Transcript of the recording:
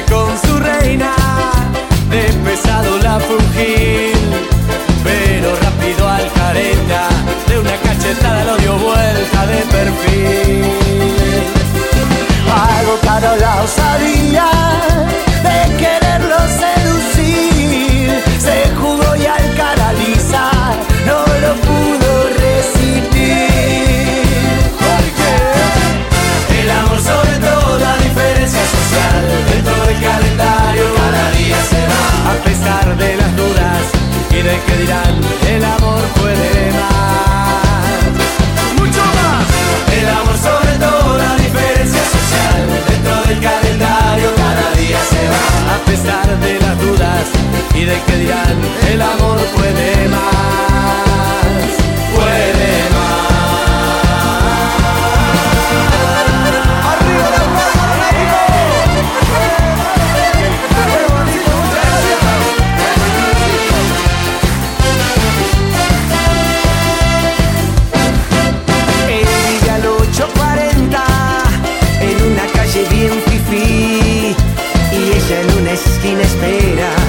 con su reina, de pesado la fungí, pero rápido al careta, de una cachetada lo dio vuelta de perfil. Hago caro la osadía inesperada.